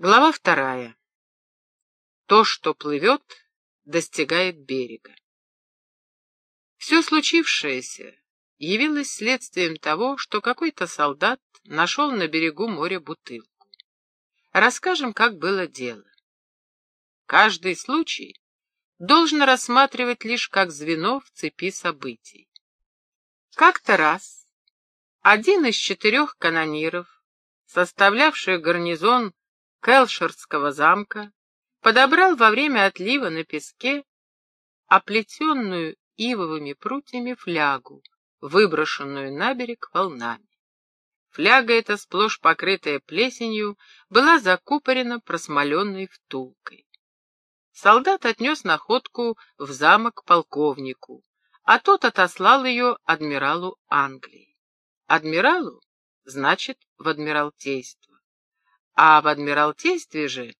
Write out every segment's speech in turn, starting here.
Глава вторая. То, что плывет, достигает берега. Все случившееся явилось следствием того, что какой-то солдат нашел на берегу моря бутылку. Расскажем, как было дело. Каждый случай должен рассматривать лишь как звено в цепи событий. Как-то раз один из четырех канониров, составлявших гарнизон Келшерского замка, подобрал во время отлива на песке оплетенную ивовыми прутьями флягу, выброшенную на берег волнами. Фляга эта, сплошь покрытая плесенью, была закупорена просмоленной втулкой. Солдат отнес находку в замок полковнику, а тот отослал ее адмиралу Англии. Адмиралу значит в адмиралтейство а в Адмиралтействе же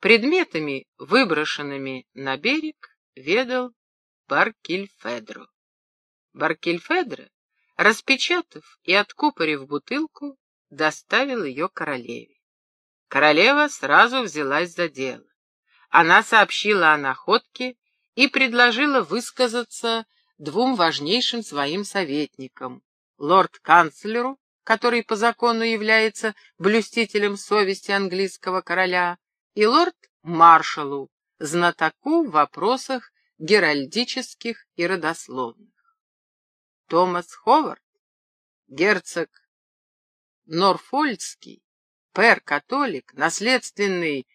предметами, выброшенными на берег, ведал Баркильфедро. Баркильфедро, распечатав и откупорив бутылку, доставил ее королеве. Королева сразу взялась за дело. Она сообщила о находке и предложила высказаться двум важнейшим своим советникам, лорд-канцлеру который по закону является блюстителем совести английского короля, и лорд-маршалу, знатоку в вопросах геральдических и родословных. Томас Ховард, герцог Норфольдский, пэр-католик, наследственный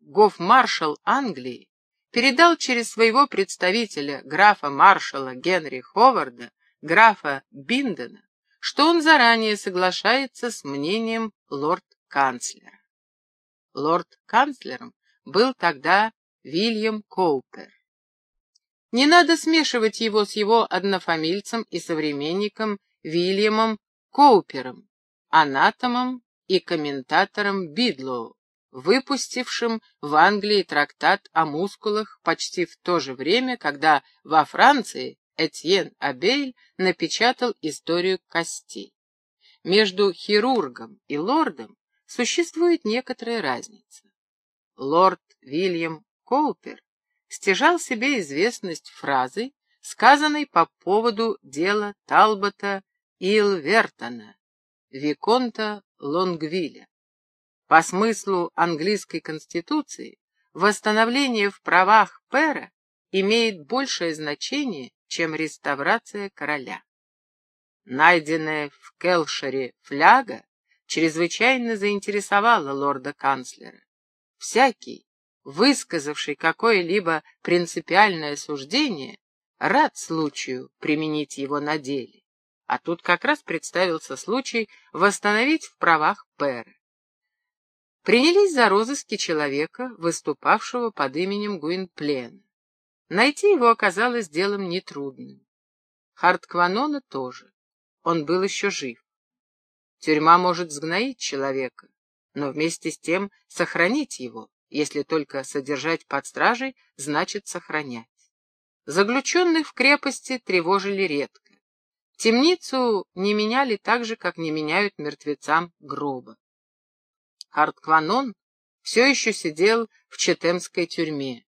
гофмаршал Англии, передал через своего представителя, графа-маршала Генри Ховарда, графа Биндена, что он заранее соглашается с мнением лорд-канцлера. Лорд-канцлером был тогда Вильям Коупер. Не надо смешивать его с его однофамильцем и современником Вильямом Коупером, анатомом и комментатором Бидлоу, выпустившим в Англии трактат о мускулах почти в то же время, когда во Франции Этьен Абель напечатал историю костей. Между хирургом и лордом существует некоторая разница. Лорд Вильям Коупер стяжал себе известность фразой, сказанной по поводу дела Талбота Илвертона, Виконта Лонгвилля. По смыслу английской конституции, восстановление в правах пера имеет большее значение, чем реставрация короля. Найденная в Келшере фляга чрезвычайно заинтересовала лорда-канцлера. Всякий, высказавший какое-либо принципиальное суждение, рад случаю применить его на деле. А тут как раз представился случай восстановить в правах пэра. Принялись за розыски человека, выступавшего под именем Гуинплена. Найти его оказалось делом нетрудным. Харткванона тоже. Он был еще жив. Тюрьма может сгноить человека, но вместе с тем сохранить его, если только содержать под стражей, значит сохранять. Заключенных в крепости тревожили редко. Темницу не меняли так же, как не меняют мертвецам гроба. Харткванон все еще сидел в Четемской тюрьме.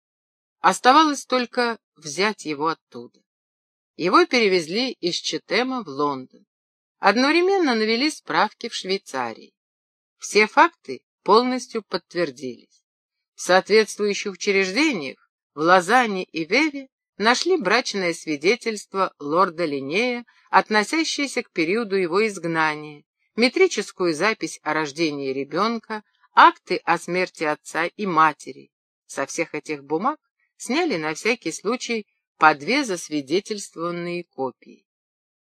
Оставалось только взять его оттуда. Его перевезли из Четема в Лондон. Одновременно навели справки в Швейцарии. Все факты полностью подтвердились. В соответствующих учреждениях в Лозанне и Веве нашли брачное свидетельство лорда Линнея, относящееся к периоду его изгнания, метрическую запись о рождении ребенка, акты о смерти отца и матери. Со всех этих бумаг сняли на всякий случай по две засвидетельствованные копии.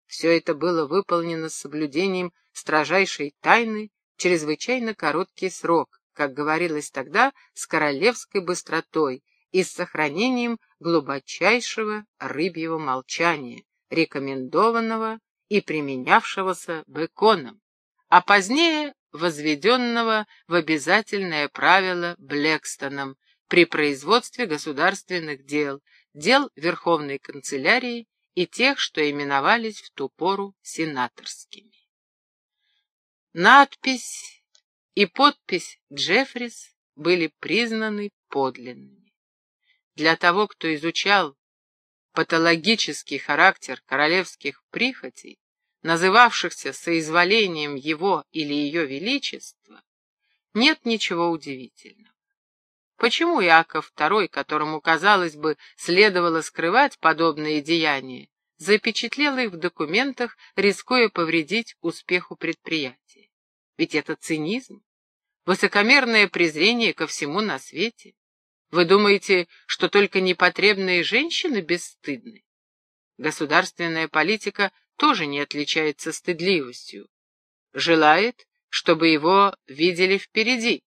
Все это было выполнено с соблюдением строжайшей тайны чрезвычайно короткий срок, как говорилось тогда, с королевской быстротой и с сохранением глубочайшего рыбьего молчания, рекомендованного и применявшегося Беконом, а позднее возведенного в обязательное правило Блекстоном, при производстве государственных дел, дел Верховной канцелярии и тех, что именовались в ту пору сенаторскими. Надпись и подпись «Джеффрис» были признаны подлинными. Для того, кто изучал патологический характер королевских прихотей, называвшихся соизволением его или ее величества, нет ничего удивительного. Почему Иаков II, которому, казалось бы, следовало скрывать подобные деяния, запечатлел их в документах, рискуя повредить успеху предприятия? Ведь это цинизм, высокомерное презрение ко всему на свете. Вы думаете, что только непотребные женщины бесстыдны? Государственная политика тоже не отличается стыдливостью. Желает, чтобы его видели впереди.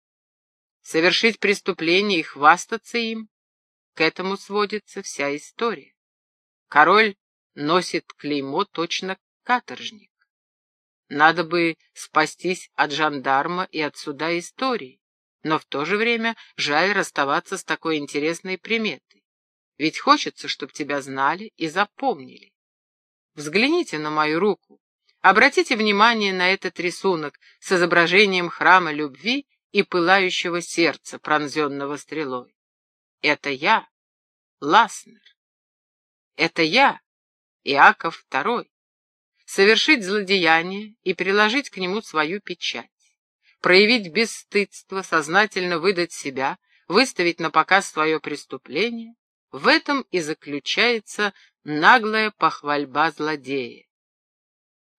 Совершить преступление и хвастаться им — к этому сводится вся история. Король носит клеймо точно каторжник. Надо бы спастись от жандарма и от суда истории, но в то же время жаль расставаться с такой интересной приметой. Ведь хочется, чтобы тебя знали и запомнили. Взгляните на мою руку. Обратите внимание на этот рисунок с изображением храма любви и пылающего сердца, пронзенного стрелой. Это я, Ласнер. Это я, Иаков II. Совершить злодеяние и приложить к нему свою печать. Проявить бесстыдство, сознательно выдать себя, выставить на показ свое преступление. В этом и заключается наглая похвальба злодея.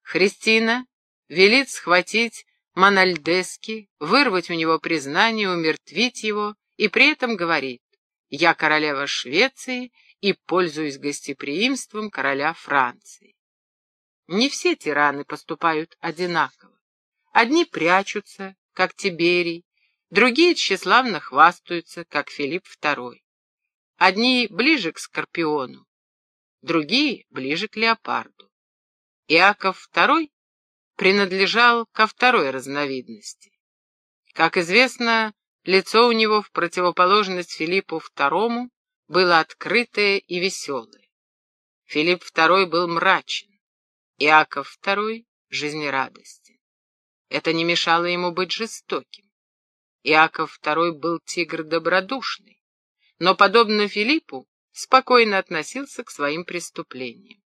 Христина велит схватить Мональдески, вырвать у него признание, умертвить его, и при этом говорит «Я королева Швеции и пользуюсь гостеприимством короля Франции». Не все тираны поступают одинаково. Одни прячутся, как Тиберий, другие тщеславно хвастаются, как Филипп II. Одни ближе к Скорпиону, другие ближе к леопарду. Иаков II принадлежал ко второй разновидности. Как известно, лицо у него в противоположность Филиппу II было открытое и веселое. Филипп II был мрачен, Иаков II — жизнерадостен. Это не мешало ему быть жестоким. Иаков II был тигр добродушный, но, подобно Филиппу, спокойно относился к своим преступлениям.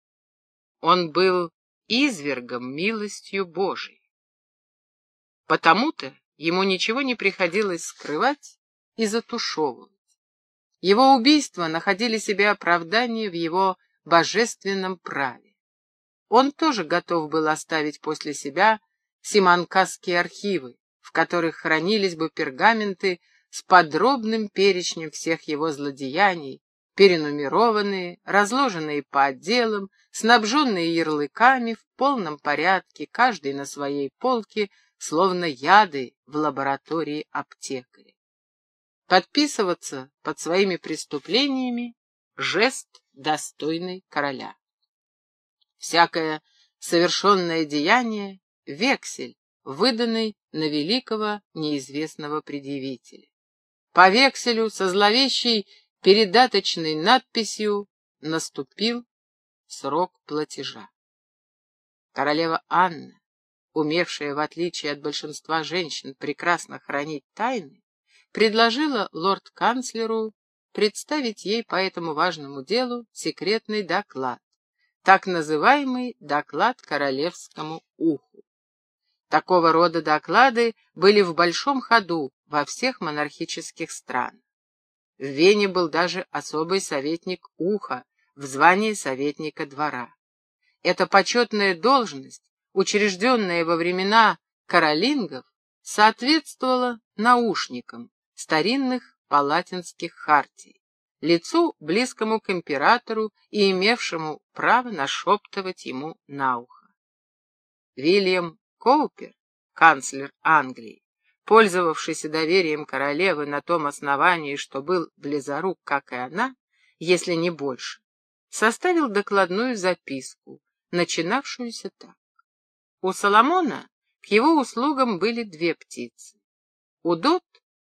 Он был извергом милостью Божией. Потому-то ему ничего не приходилось скрывать и затушевывать. Его убийства находили себе оправдание в его божественном праве. Он тоже готов был оставить после себя симанкасские архивы, в которых хранились бы пергаменты с подробным перечнем всех его злодеяний, перенумерованные, разложенные по отделам, снабженные ярлыками в полном порядке, каждый на своей полке, словно яды в лаборатории аптекаря. Подписываться под своими преступлениями — жест, достойный короля. Всякое совершенное деяние — вексель, выданный на великого неизвестного предъявителя. По векселю со зловещей передаточной надписью «Наступил срок платежа». Королева Анна, умевшая, в отличие от большинства женщин, прекрасно хранить тайны, предложила лорд-канцлеру представить ей по этому важному делу секретный доклад, так называемый доклад королевскому уху. Такого рода доклады были в большом ходу во всех монархических странах. В Вене был даже особый советник уха в звании советника двора. Эта почетная должность, учрежденная во времена каролингов, соответствовала наушникам старинных палатинских хартий, лицу, близкому к императору и имевшему право нашептывать ему на ухо. Вильям Коупер, канцлер Англии, пользовавшийся доверием королевы на том основании, что был близорук, как и она, если не больше, составил докладную записку, начинавшуюся так. У Соломона к его услугам были две птицы. Удот,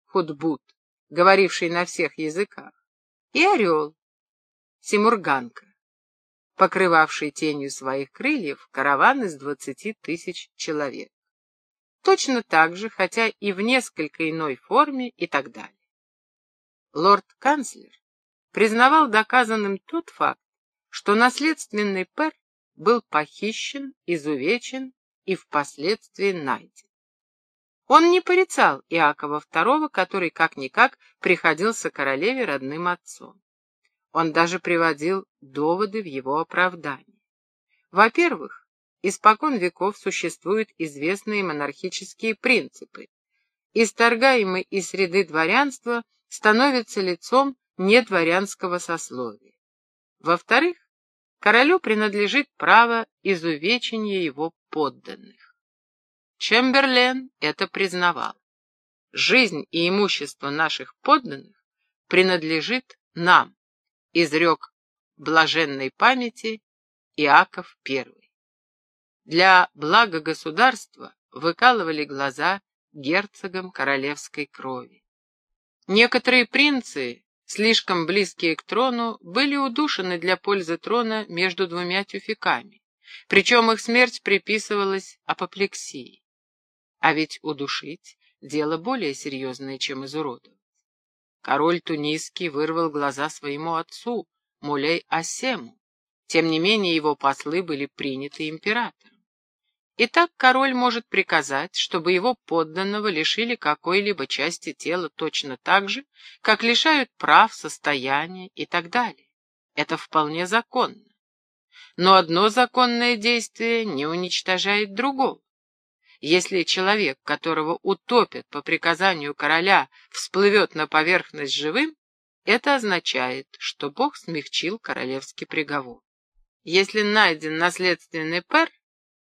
худбут, говоривший на всех языках, и орел, симурганка покрывавший тенью своих крыльев караван из двадцати тысяч человек. Точно так же, хотя и в несколько иной форме и так далее. Лорд-канцлер признавал доказанным тот факт, что наследственный пер был похищен, изувечен и впоследствии найден. Он не порицал Иакова II, который как-никак приходился королеве родным отцом. Он даже приводил доводы в его оправдание. Во-первых, испокон веков существуют известные монархические принципы. Исторгаемый из среды дворянства становится лицом недворянского сословия. Во-вторых, королю принадлежит право изувечения его подданных. Чемберлен это признавал. Жизнь и имущество наших подданных принадлежит нам, изрек блаженной памяти Иаков I. Для блага государства выкалывали глаза герцогам королевской крови. Некоторые принцы, слишком близкие к трону, были удушены для пользы трона между двумя тюфяками, причем их смерть приписывалась апоплексии. А ведь удушить — дело более серьезное, чем изуродовать. Король Тунисский вырвал глаза своему отцу, Мулей Асему. Тем не менее его послы были приняты императором. Итак, король может приказать, чтобы его подданного лишили какой-либо части тела точно так же, как лишают прав, состояния и так далее. Это вполне законно. Но одно законное действие не уничтожает другого. Если человек, которого утопят по приказанию короля, всплывет на поверхность живым, это означает, что Бог смягчил королевский приговор. Если найден наследственный пер,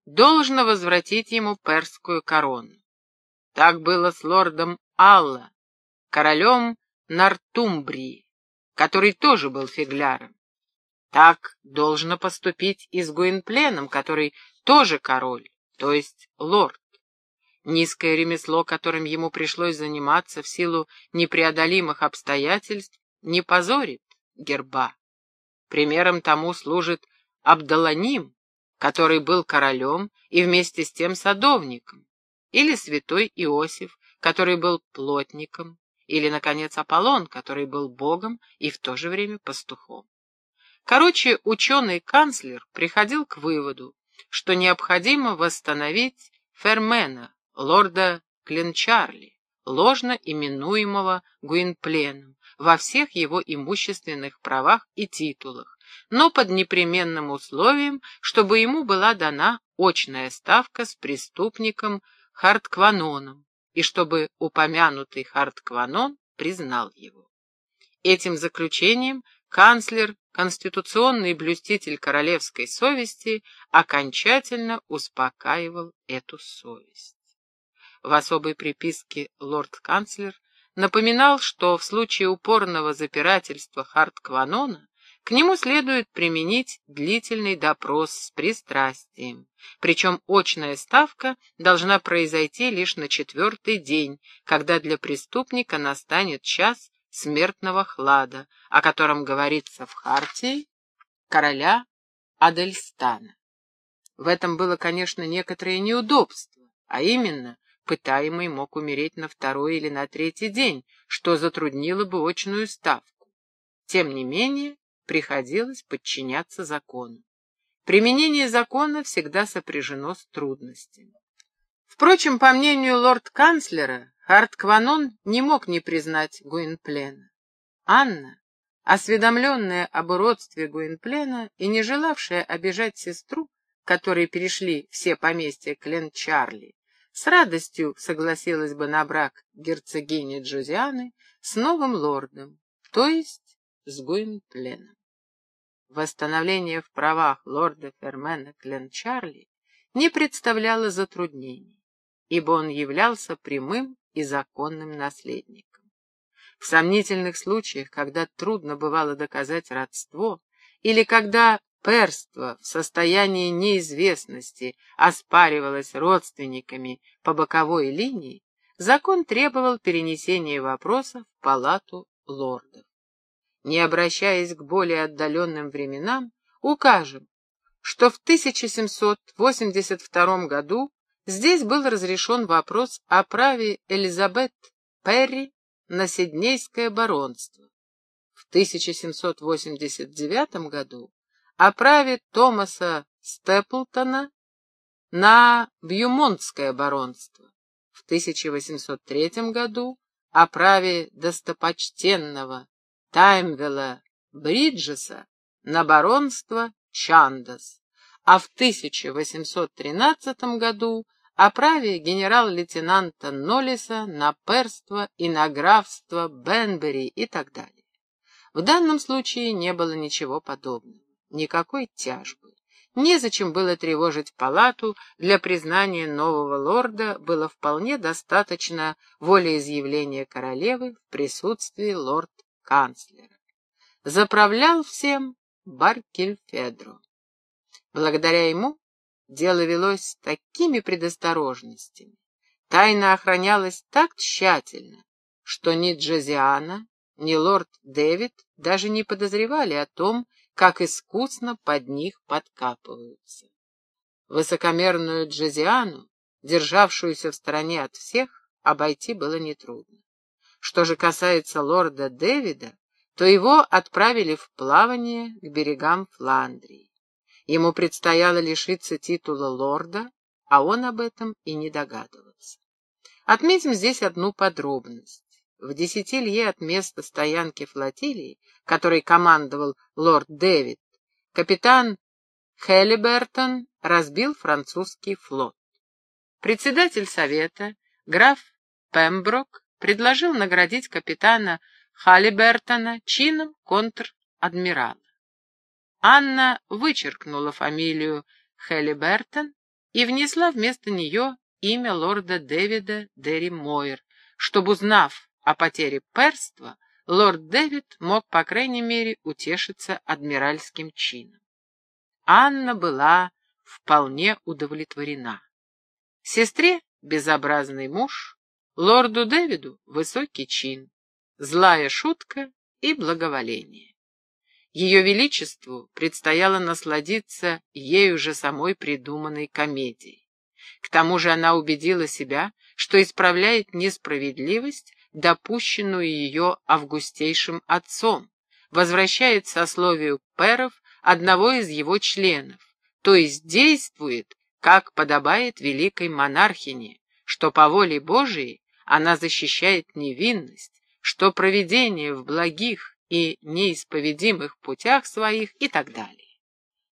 должно возвратить ему перскую корону. Так было с лордом Алла, королем Нортумбрии, который тоже был фигляром. Так должно поступить и с Гуинпленом, который тоже король то есть лорд. Низкое ремесло, которым ему пришлось заниматься в силу непреодолимых обстоятельств, не позорит герба. Примером тому служит Абдаланим, который был королем и вместе с тем садовником, или святой Иосиф, который был плотником, или, наконец, Аполлон, который был богом и в то же время пастухом. Короче, ученый-канцлер приходил к выводу, что необходимо восстановить Фермена, лорда Кленчарли, ложно именуемого Гуинпленом, во всех его имущественных правах и титулах, но под непременным условием, чтобы ему была дана очная ставка с преступником Харткваноном, и чтобы упомянутый Харткванон признал его. Этим заключением канцлер конституционный блюститель королевской совести окончательно успокаивал эту совесть. В особой приписке лорд-канцлер напоминал, что в случае упорного запирательства Харткванона к нему следует применить длительный допрос с пристрастием, причем очная ставка должна произойти лишь на четвертый день, когда для преступника настанет час смертного хлада, о котором говорится в Хартии короля Адельстана. В этом было, конечно, некоторое неудобство, а именно, пытаемый мог умереть на второй или на третий день, что затруднило бы очную ставку. Тем не менее, приходилось подчиняться закону. Применение закона всегда сопряжено с трудностями. Впрочем, по мнению лорд-канцлера, Харткванон не мог не признать Гуинплена. Анна, осведомленная об уродстве Гуинплена и не желавшая обижать сестру, которой перешли все поместья Клен Чарли, с радостью согласилась бы на брак герцогини Джузианы с новым лордом, то есть с Гуинпленом. Восстановление в правах лорда Фермена Клен Чарли не представляло затруднений, ибо он являлся прямым и законным наследником. В сомнительных случаях, когда трудно бывало доказать родство, или когда перство в состоянии неизвестности оспаривалось родственниками по боковой линии, закон требовал перенесения вопроса в палату лордов. Не обращаясь к более отдаленным временам, укажем, что в 1782 году Здесь был разрешен вопрос о праве Элизабет Перри на Сиднейское баронство. В 1789 году о праве Томаса Степлтона на Бьюмонтское баронство. В 1803 году о праве достопочтенного Таймвелла Бриджеса на баронство Чандас, а в 1813 году о праве генерал-лейтенанта Ноллиса на перство и на графство Бенбери и так далее. В данном случае не было ничего подобного, никакой тяжбы. Незачем было тревожить палату, для признания нового лорда было вполне достаточно волеизъявления королевы в присутствии лорд-канцлера. Заправлял всем Баркельфедро. Благодаря ему дело велось с такими предосторожностями, тайна охранялась так тщательно, что ни Джозиана, ни лорд Дэвид даже не подозревали о том, как искусно под них подкапываются. Высокомерную Джозиану, державшуюся в стороне от всех, обойти было нетрудно. Что же касается лорда Дэвида, то его отправили в плавание к берегам Фландрии. Ему предстояло лишиться титула лорда, а он об этом и не догадывался. Отметим здесь одну подробность. В десяти лье от места стоянки флотилии, которой командовал лорд Дэвид, капитан Хеллибертон разбил французский флот. Председатель совета, граф Пемброк, предложил наградить капитана Халлибертона чином контр-адмирала. Анна вычеркнула фамилию Хеллибертон и внесла вместо нее имя лорда Дэвида Дерри Мойер, чтобы, узнав о потере перства, лорд Дэвид мог, по крайней мере, утешиться адмиральским чином. Анна была вполне удовлетворена. Сестре — безобразный муж, лорду Дэвиду — высокий чин, злая шутка и благоволение. Ее Величеству предстояло насладиться ею же самой придуманной комедией. К тому же она убедила себя, что исправляет несправедливость, допущенную ее августейшим отцом, возвращает сословию перов одного из его членов, то есть действует, как подобает великой монархине, что по воле Божией она защищает невинность, что проведение в благих и неисповедимых путях своих и так далее.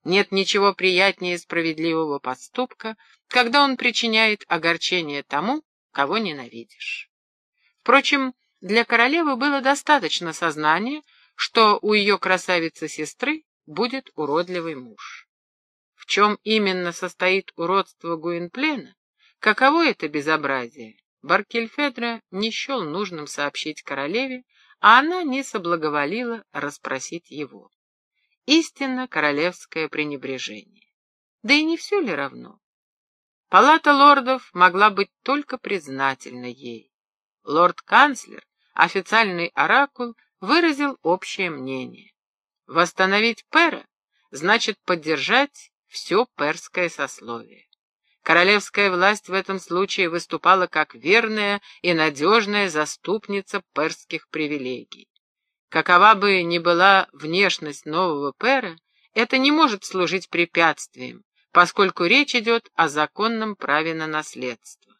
Нет ничего приятнее справедливого поступка, когда он причиняет огорчение тому, кого ненавидишь. Впрочем, для королевы было достаточно сознания, что у ее красавицы-сестры будет уродливый муж. В чем именно состоит уродство Гуинплена, каково это безобразие, Баркельфедра не счел нужным сообщить королеве, а она не соблаговолила расспросить его. Истинно королевское пренебрежение. Да и не все ли равно? Палата лордов могла быть только признательна ей. Лорд-канцлер, официальный оракул, выразил общее мнение. Восстановить пера значит поддержать все перское сословие. Королевская власть в этом случае выступала как верная и надежная заступница перских привилегий. Какова бы ни была внешность нового пера, это не может служить препятствием, поскольку речь идет о законном праве на наследство.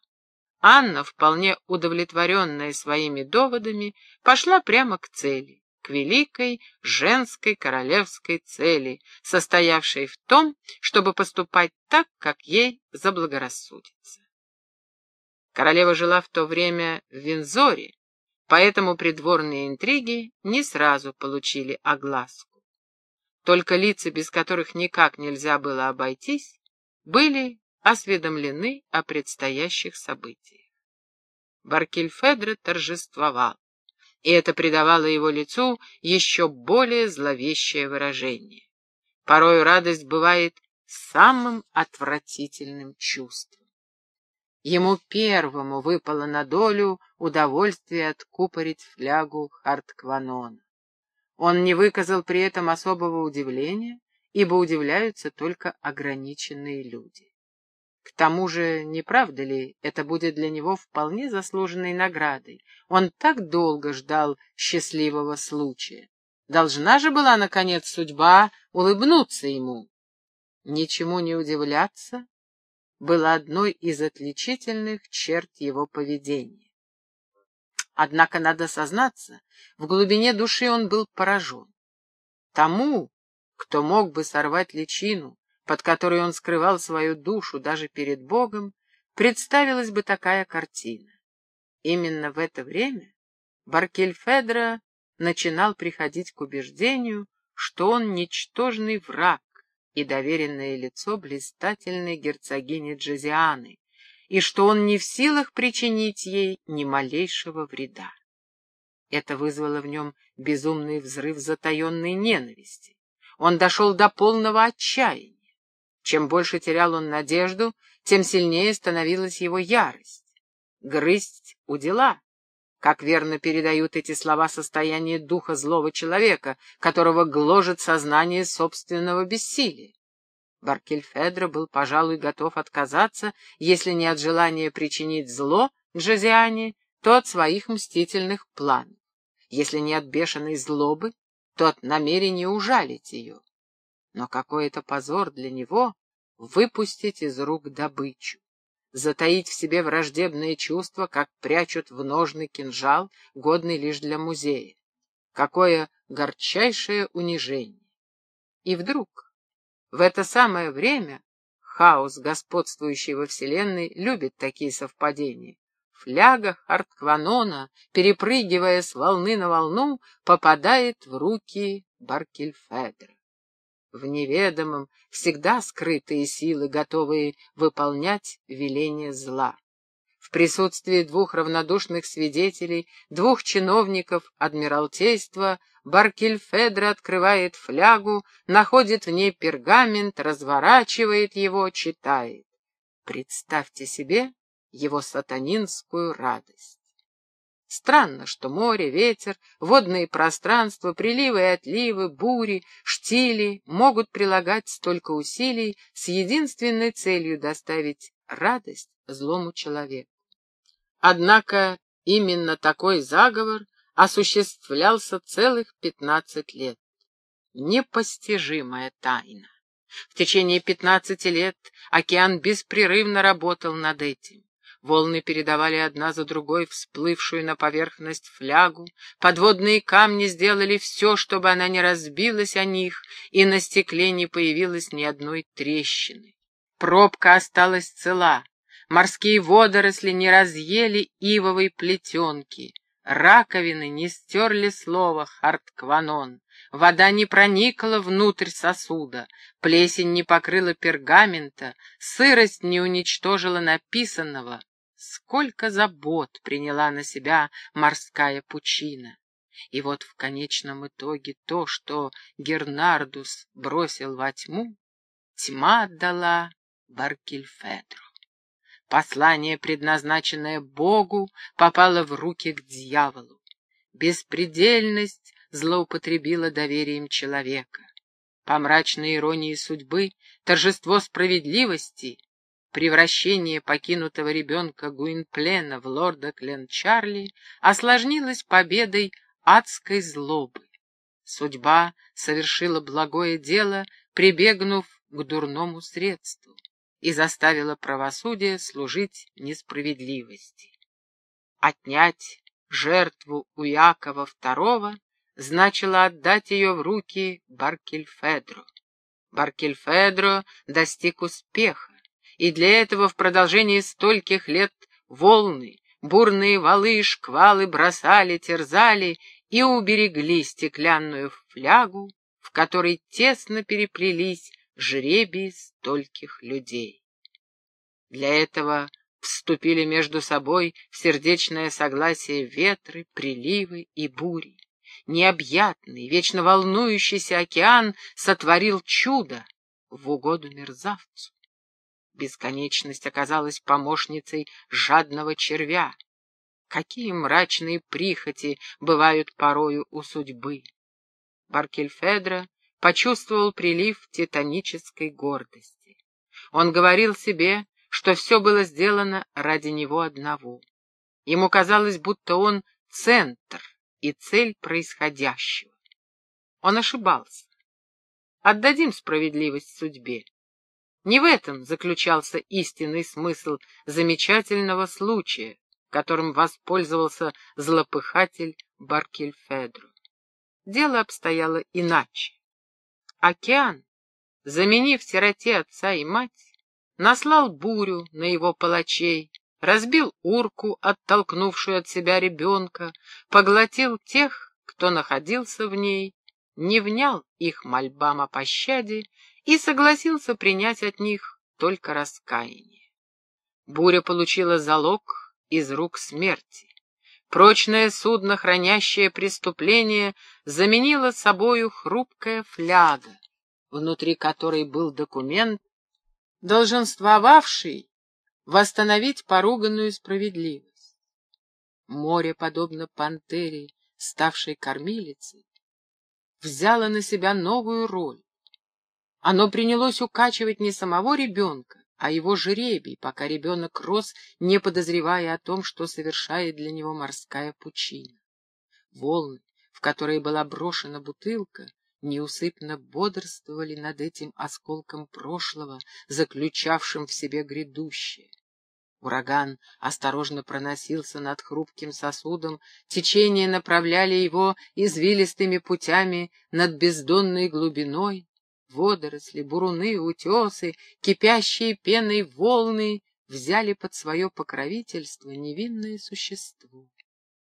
Анна, вполне удовлетворенная своими доводами, пошла прямо к цели, к великой женской королевской цели, состоявшей в том, чтобы поступать так, как ей заблагорассудится. Королева жила в то время в Винзоре, поэтому придворные интриги не сразу получили огласку. Только лица, без которых никак нельзя было обойтись, были осведомлены о предстоящих событиях. Баркельфедро торжествовал, и это придавало его лицу еще более зловещее выражение. Порой радость бывает самым отвратительным чувством. Ему первому выпало на долю удовольствие откупорить флягу Харткванона. Он не выказал при этом особого удивления, ибо удивляются только ограниченные люди. К тому же, не правда ли, это будет для него вполне заслуженной наградой. Он так долго ждал счастливого случая. Должна же была, наконец, судьба улыбнуться ему. Ничему не удивляться было одной из отличительных черт его поведения. Однако, надо сознаться, в глубине души он был поражен. Тому, кто мог бы сорвать личину, под которой он скрывал свою душу даже перед Богом, представилась бы такая картина. Именно в это время Баркельфедро начинал приходить к убеждению, что он ничтожный враг и доверенное лицо блистательной герцогини Джозианы, и что он не в силах причинить ей ни малейшего вреда. Это вызвало в нем безумный взрыв затаенной ненависти. Он дошел до полного отчаяния. Чем больше терял он надежду, тем сильнее становилась его ярость. Грызть у дела. Как верно передают эти слова состояние духа злого человека, которого гложет сознание собственного бессилия. Баркельфедро был, пожалуй, готов отказаться, если не от желания причинить зло Джозиане, то от своих мстительных планов. Если не от бешеной злобы, то от намерения ужалить ее но какой это позор для него выпустить из рук добычу, затаить в себе враждебные чувства, как прячут в ножный кинжал, годный лишь для музея. Какое горчайшее унижение! И вдруг, в это самое время, хаос, господствующий во Вселенной, любит такие совпадения. Фляга Харткванона, перепрыгивая с волны на волну, попадает в руки Баркельфедра. В неведомом всегда скрытые силы, готовые выполнять веление зла. В присутствии двух равнодушных свидетелей, двух чиновников Адмиралтейства, Баркельфедро открывает флягу, находит в ней пергамент, разворачивает его, читает. Представьте себе его сатанинскую радость. Странно, что море, ветер, водные пространства, приливы и отливы, бури, штили могут прилагать столько усилий с единственной целью доставить радость злому человеку. Однако именно такой заговор осуществлялся целых пятнадцать лет. Непостижимая тайна. В течение пятнадцати лет океан беспрерывно работал над этим. Волны передавали одна за другой всплывшую на поверхность флягу, подводные камни сделали все, чтобы она не разбилась о них, и на стекле не появилось ни одной трещины. Пробка осталась цела, морские водоросли не разъели ивовой плетенки, раковины не стерли слово «харткванон», вода не проникла внутрь сосуда, плесень не покрыла пергамента, сырость не уничтожила написанного, Сколько забот приняла на себя морская пучина. И вот в конечном итоге то, что Гернардус бросил во тьму, тьма отдала Баркельфедру. Послание, предназначенное Богу, попало в руки к дьяволу. Беспредельность злоупотребила доверием человека. По мрачной иронии судьбы, торжество справедливости Превращение покинутого ребенка Гуинплена в лорда Кленчарли осложнилось победой адской злобы. Судьба совершила благое дело, прибегнув к дурному средству, и заставила правосудие служить несправедливости. Отнять жертву у Якова II значило отдать ее в руки Баркельфедро. Баркельфедро достиг успеха и для этого в продолжении стольких лет волны, бурные валы и шквалы бросали, терзали и уберегли стеклянную флягу, в которой тесно переплелись жребии стольких людей. Для этого вступили между собой в сердечное согласие ветры, приливы и бури. Необъятный, вечно волнующийся океан сотворил чудо в угоду мерзавцу. Бесконечность оказалась помощницей жадного червя. Какие мрачные прихоти бывают порою у судьбы! Баркельфедро почувствовал прилив титанической гордости. Он говорил себе, что все было сделано ради него одного. Ему казалось, будто он центр и цель происходящего. Он ошибался. Отдадим справедливость судьбе. Не в этом заключался истинный смысл замечательного случая, которым воспользовался злопыхатель Баркельфедро. Дело обстояло иначе. Океан, заменив сироте отца и мать, наслал бурю на его палачей, разбил урку, оттолкнувшую от себя ребенка, поглотил тех, кто находился в ней, не внял их мольбам о пощаде и согласился принять от них только раскаяние. Буря получила залог из рук смерти. Прочное судно, хранящее преступление, заменило собою хрупкая фляга, внутри которой был документ, долженствовавший восстановить поруганную справедливость. Море, подобно пантере, ставшей кормилицей, взяло на себя новую роль. Оно принялось укачивать не самого ребенка, а его жребий, пока ребенок рос, не подозревая о том, что совершает для него морская пучина. Волны, в которые была брошена бутылка, неусыпно бодрствовали над этим осколком прошлого, заключавшим в себе грядущее. Ураган осторожно проносился над хрупким сосудом, течения направляли его извилистыми путями над бездонной глубиной, водоросли, буруны, утесы, кипящие пеной волны взяли под свое покровительство невинное существо.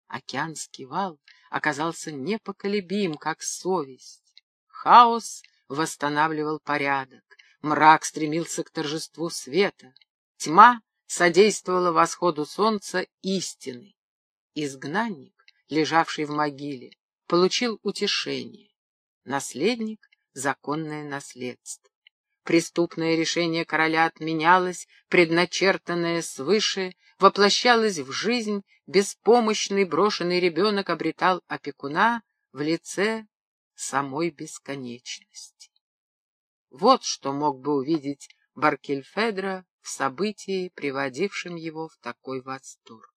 Океанский вал оказался непоколебим, как совесть. Хаос восстанавливал порядок, мрак стремился к торжеству света, тьма содействовала восходу солнца истины. Изгнанник, лежавший в могиле, получил утешение. Наследник — законное наследство. Преступное решение короля отменялось, предначертанное свыше, воплощалось в жизнь, беспомощный брошенный ребенок обретал опекуна в лице самой бесконечности. Вот что мог бы увидеть Баркельфедро в событии, приводившем его в такой восторг.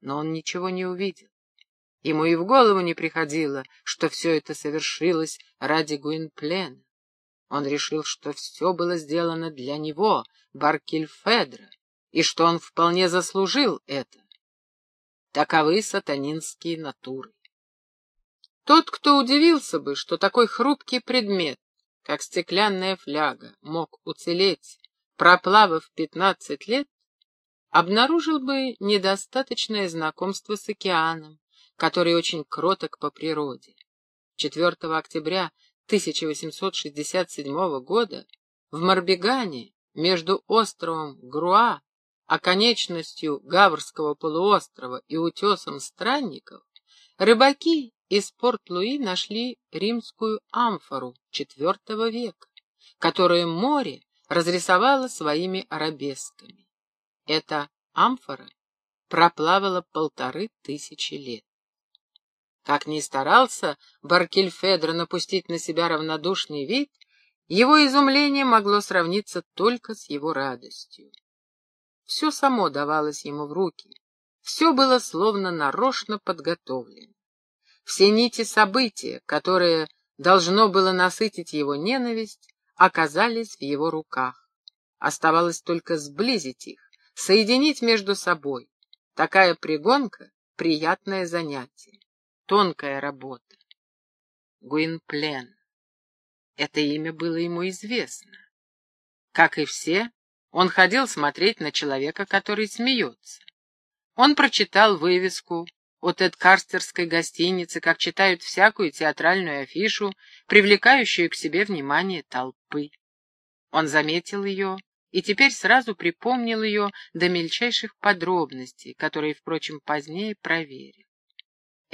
Но он ничего не увидел. Ему и в голову не приходило, что все это совершилось ради Гуинплена. Он решил, что все было сделано для него, Баркельфедро, и что он вполне заслужил это. Таковы сатанинские натуры. Тот, кто удивился бы, что такой хрупкий предмет, как стеклянная фляга, мог уцелеть, проплавав пятнадцать лет, обнаружил бы недостаточное знакомство с океаном, который очень кроток по природе. 4 октября 1867 года в Марбигане между островом Груа, оконечностью Гаврского полуострова и утесом Странников, рыбаки из Порт-Луи нашли римскую амфору IV века, которую море разрисовало своими арабесками. Эта амфора проплавала полторы тысячи лет. Как ни старался Баркельфедро напустить на себя равнодушный вид, его изумление могло сравниться только с его радостью. Все само давалось ему в руки, все было словно нарочно подготовлено. Все нити события, которые должно было насытить его ненависть, оказались в его руках. Оставалось только сблизить их, соединить между собой. Такая пригонка — приятное занятие, тонкая работа. Гуинплен. Это имя было ему известно. Как и все, он ходил смотреть на человека, который смеется. Он прочитал вывеску от Эдкарстерской гостиницы, как читают всякую театральную афишу, привлекающую к себе внимание толпы. Он заметил ее и теперь сразу припомнил ее до мельчайших подробностей, которые, впрочем, позднее проверил.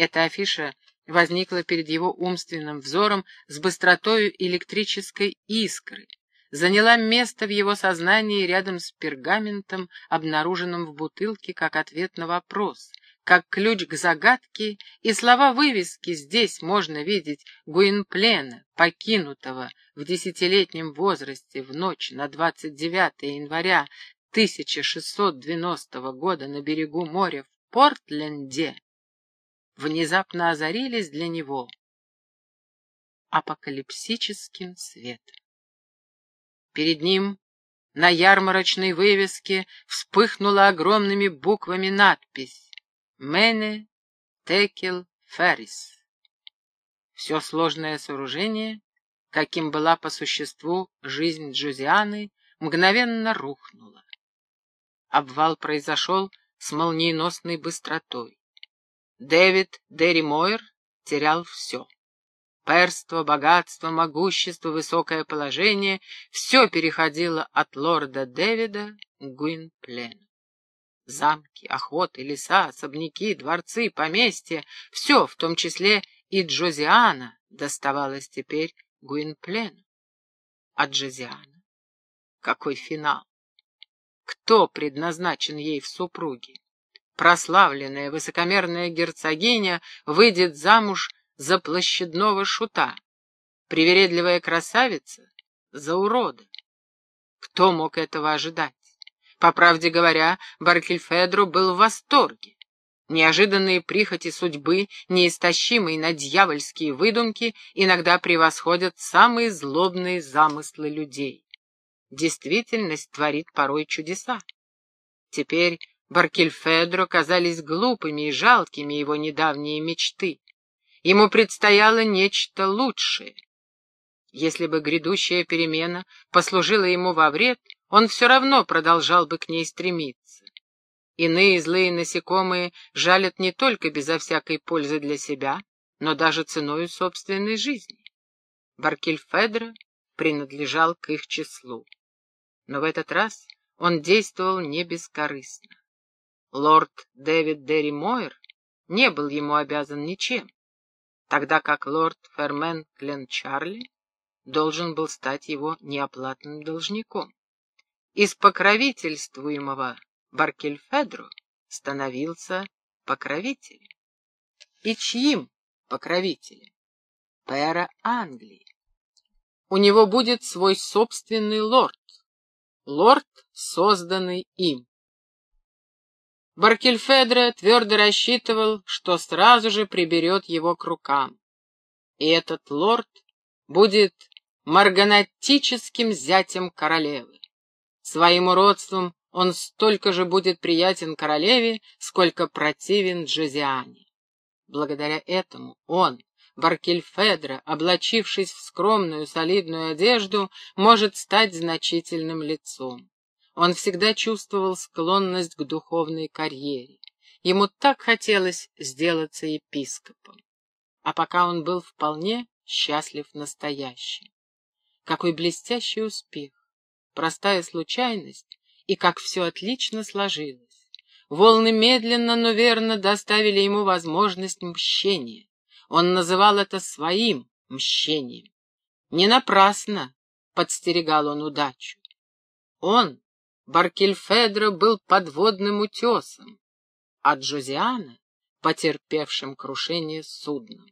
Эта афиша возникла перед его умственным взором с быстротою электрической искры, заняла место в его сознании рядом с пергаментом, обнаруженным в бутылке как ответ на вопрос, как ключ к загадке, и слова вывески здесь можно видеть Гуинплена, покинутого в десятилетнем возрасте в ночь на 29 января 1690 года на берегу моря в Портленде, внезапно озарились для него апокалипсическим светом. Перед ним на ярмарочной вывеске вспыхнула огромными буквами надпись «Мене Текел Феррис». Все сложное сооружение, каким была по существу жизнь Джузианы, мгновенно рухнуло. Обвал произошел с молниеносной быстротой. Дэвид Дерри Мойер терял все. Перство, богатство, могущество, высокое положение — все переходило от лорда Дэвида к Гуинплену. Замки, охоты, леса, особняки, дворцы, поместья — все, в том числе и Джозиана, доставалось теперь Гуинплену. А Джозиана? Какой финал? Кто предназначен ей в супруге? Прославленная высокомерная герцогиня выйдет замуж за площадного шута, привередливая красавица за урода. Кто мог этого ожидать? По правде говоря, Баркельфедро был в восторге. Неожиданные прихоти судьбы, неистощимые на дьявольские выдумки, иногда превосходят самые злобные замыслы людей. Действительность творит порой чудеса. Теперь Баркельфедро казались глупыми и жалкими его недавние мечты. Ему предстояло нечто лучшее. Если бы грядущая перемена послужила ему во вред, он все равно продолжал бы к ней стремиться. Иные злые насекомые жалят не только безо всякой пользы для себя, но даже ценой собственной жизни. Баркельфедро принадлежал к их числу. Но в этот раз он действовал не бескорыстно. Лорд Дэвид Дерри Мойер не был ему обязан ничем тогда как лорд Фермен Кленчарли должен был стать его неоплатным должником. Из покровительствуемого Баркельфедро становился покровителем. И чьим покровителем? Пэра Англии. У него будет свой собственный лорд, лорд, созданный им. Баркельфедро твердо рассчитывал, что сразу же приберет его к рукам. И этот лорд будет марганатическим зятем королевы. Своим уродством он столько же будет приятен королеве, сколько противен Джозиане. Благодаря этому он, Баркельфедро, облачившись в скромную солидную одежду, может стать значительным лицом. Он всегда чувствовал склонность к духовной карьере. Ему так хотелось сделаться епископом. А пока он был вполне счастлив настоящим. Какой блестящий успех, простая случайность, и как все отлично сложилось. Волны медленно, но верно доставили ему возможность мщения. Он называл это своим мщением. Не напрасно подстерегал он удачу. Он Баркельфедро был подводным утесом, а Джозиана — потерпевшим крушение судном.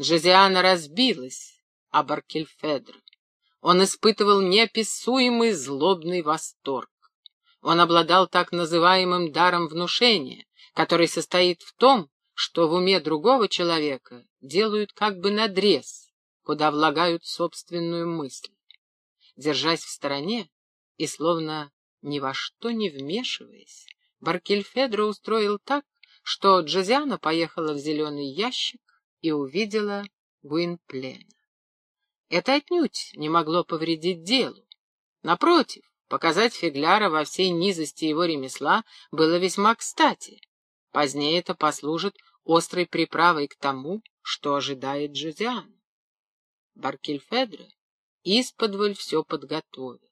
Джозиана разбилась, а Баркельфедро. Он испытывал неописуемый злобный восторг. Он обладал так называемым даром внушения, который состоит в том, что в уме другого человека делают как бы надрез, куда влагают собственную мысль. Держась в стороне и словно ни во что не вмешиваясь, Баркельфедро устроил так, что Джозиана поехала в зеленый ящик и увидела Гуинплена. Это отнюдь не могло повредить делу. Напротив, показать Фигляра во всей низости его ремесла было весьма кстати. Позднее это послужит острой приправой к тому, что ожидает Джозиана. Баркельфедро исподволь все подготовил.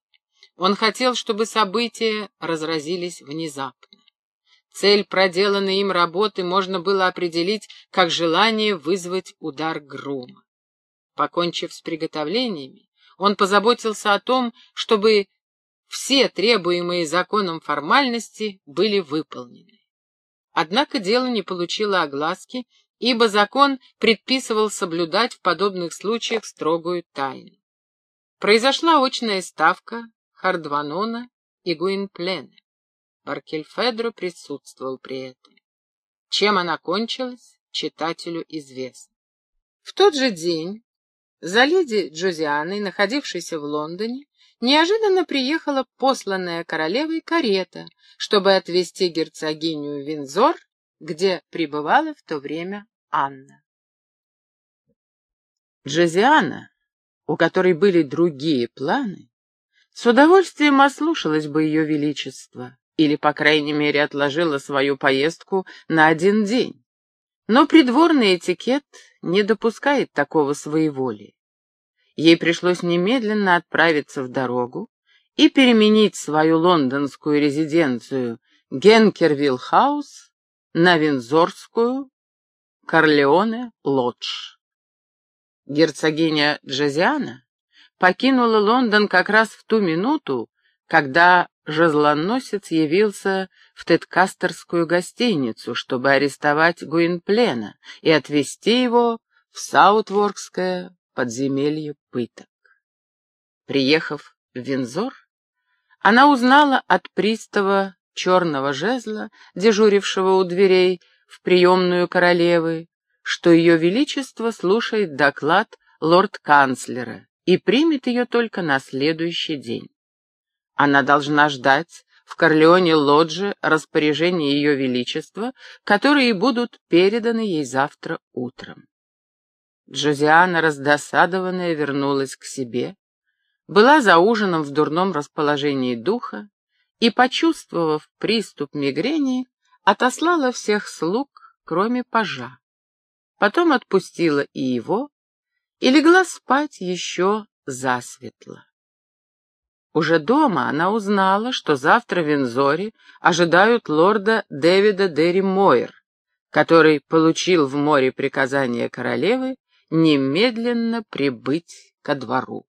Он хотел, чтобы события разразились внезапно. Цель проделанной им работы можно было определить как желание вызвать удар грома. Покончив с приготовлениями, он позаботился о том, чтобы все требуемые законом формальности были выполнены. Однако дело не получило огласки, ибо закон предписывал соблюдать в подобных случаях строгую тайну. Произошла очная ставка Хардванона и Гуинплена. Баркельфедро присутствовал при этом. Чем она кончилась, читателю известно. В тот же день за леди Джозианой, находившейся в Лондоне, неожиданно приехала посланная королевой карета, чтобы отвезти герцогиню Винзор, где пребывала в то время Анна. Джозиана, у которой были другие планы, с удовольствием ослушалась бы ее величество или, по крайней мере, отложила свою поездку на один день. Но придворный этикет не допускает такого своеволия. Ей пришлось немедленно отправиться в дорогу и переменить свою лондонскую резиденцию Генкервилл-хаус на Винзорскую Корлеоне-лодж. Герцогиня Джозиана покинула Лондон как раз в ту минуту, когда жезлоносец явился в Тедкастерскую гостиницу, чтобы арестовать Гуинплена и отвезти его в Саутворкское подземелье пыток. Приехав в Винзор, она узнала от пристава черного жезла, дежурившего у дверей в приемную королевы, что ее величество слушает доклад лорд-канцлера и примет ее только на следующий день. Она должна ждать в Корлеоне-Лодже распоряжения Ее Величества, которые будут переданы ей завтра утром. Джозиана, раздосадованная, вернулась к себе, была за ужином в дурном расположении духа и, почувствовав приступ мигрени, отослала всех слуг, кроме пажа. Потом отпустила и его, и легла спать еще засветло. Уже дома она узнала, что завтра в Винзоре ожидают лорда Дэвида Дерри Мойер, который получил в море приказание королевы немедленно прибыть ко двору.